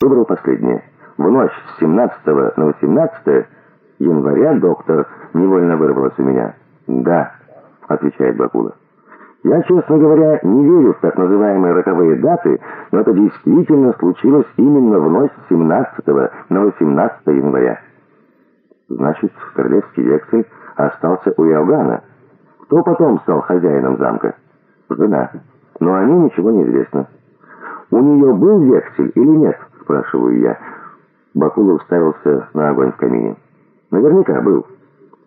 Выбрал последнее. В ночь с 17 на 18 января, доктор, невольно вырвалось у меня. «Да», — отвечает Бакула. «Я, честно говоря, не верю в так называемые роковые даты, но это действительно случилось именно в ночь с 17 на 18 января». Значит, королевский вексель остался у Иоганна. Кто потом стал хозяином замка? Жена. Но о ней ничего не известно. «У нее был вексель или нет?» – спрашиваю я. Бакула уставился на огонь в камине. «Наверняка был.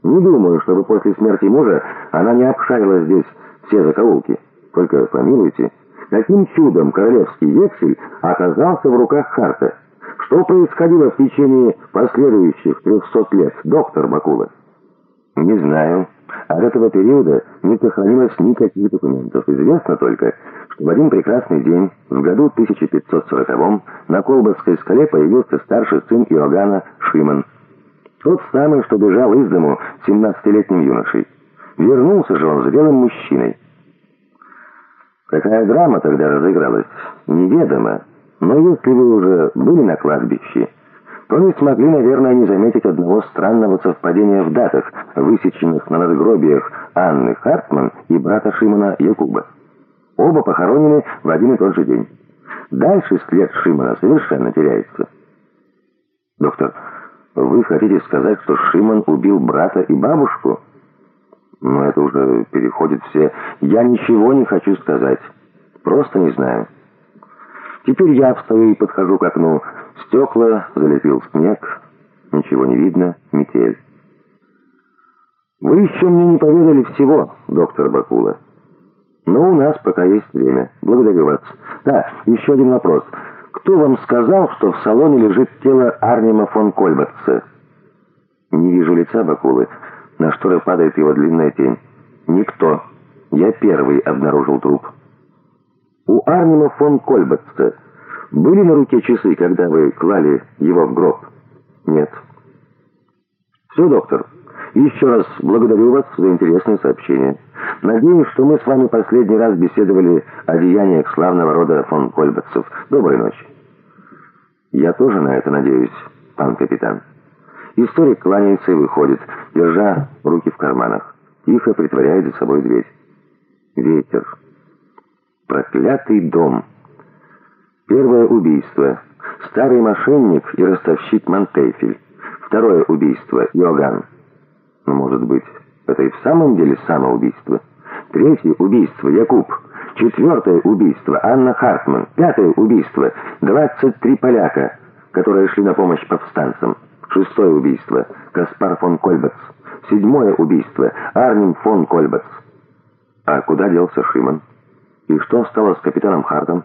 Не думаю, чтобы после смерти мужа она не обшарила здесь все закоулки. Только помилуйте, каким чудом королевский вексель оказался в руках Харта? Что происходило в течение последующих трехсот лет, доктор Бакула?» «Не знаю». От этого периода не сохранилось никаких документов. Известно только, в один прекрасный день, в году 1540 на Колбасской скале появился старший сын Иоганна Шиман. Тот самый, что бежал из дому 17-летним юношей. Вернулся же он зрелым мужчиной. Какая драма тогда разыгралась, неведомо. Но если вы уже были на кладбище то не смогли, наверное, не заметить одного странного совпадения в датах, высеченных на надгробиях Анны Хартман и брата Шимона Якуба. Оба похоронены в один и тот же день. Дальше след Шимона совершенно теряется. Доктор, вы хотите сказать, что Шимон убил брата и бабушку? Но это уже переходит все... Я ничего не хочу сказать. Просто не знаю. Теперь я встаю и подхожу к окну. Стекла залепил снег. Ничего не видно. Метель. Вы еще мне не поведали всего, доктор Бакула. Но у нас пока есть время. Благодарю вас. Да, еще один вопрос. Кто вам сказал, что в салоне лежит тело Арнима фон Кольбатца? Не вижу лица Бакулы. На шторы падает его длинная тень. Никто. Я первый обнаружил труп. У Арнима фон Кольбатца были на руке часы, когда вы клали его в гроб? Нет. Все, доктор. Еще раз благодарю вас за интересное сообщение. Надеюсь, что мы с вами последний раз беседовали о деяниях славного рода фон Кольбатцев. Доброй ночи. Я тоже на это надеюсь, пан капитан. Историк кланяется и выходит, держа руки в карманах. Тихо притворяет за собой дверь. Ветер. Проклятый дом. Первое убийство. Старый мошенник и ростовщик Монтефель. Второе убийство. Йоган. Но, может быть, это и в самом деле самоубийство. Третье убийство. Якуб. Четвертое убийство. Анна Хартман. Пятое убийство. 23 поляка, которые шли на помощь повстанцам. Шестое убийство. Каспар фон Кольбац. Седьмое убийство. Арнем фон Кольбац. А куда делся Шиман? И что стало с капитаном Хартом?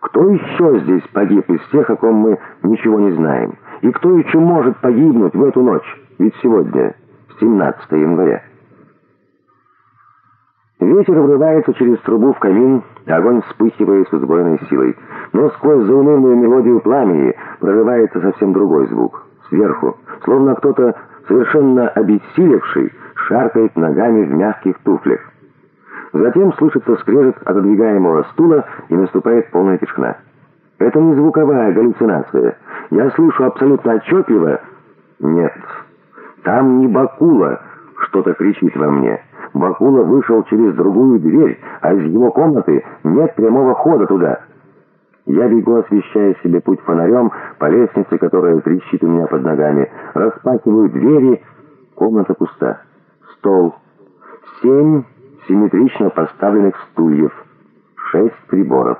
Кто еще здесь погиб из тех, о ком мы ничего не знаем? И кто еще может погибнуть в эту ночь? Ведь сегодня 17 января. Ветер врывается через трубу в камин, огонь вспыхивает с удвоенной силой. Но сквозь заунывную мелодию пламени прорывается совсем другой звук. Сверху, словно кто-то, совершенно обессилевший, шаркает ногами в мягких туфлях. Затем слышится скрежет отодвигаемого стула, и наступает полная тишина. Это не звуковая галлюцинация. Я слышу абсолютно отчетливо... Нет, там не Бакула что-то кричит во мне. Бакула вышел через другую дверь, а из его комнаты нет прямого хода туда. Я бегу, освещая себе путь фонарем по лестнице, которая трещит у меня под ногами. Распахиваю двери. Комната пуста. Стол. Семь симметрично поставленных стульев, шесть приборов.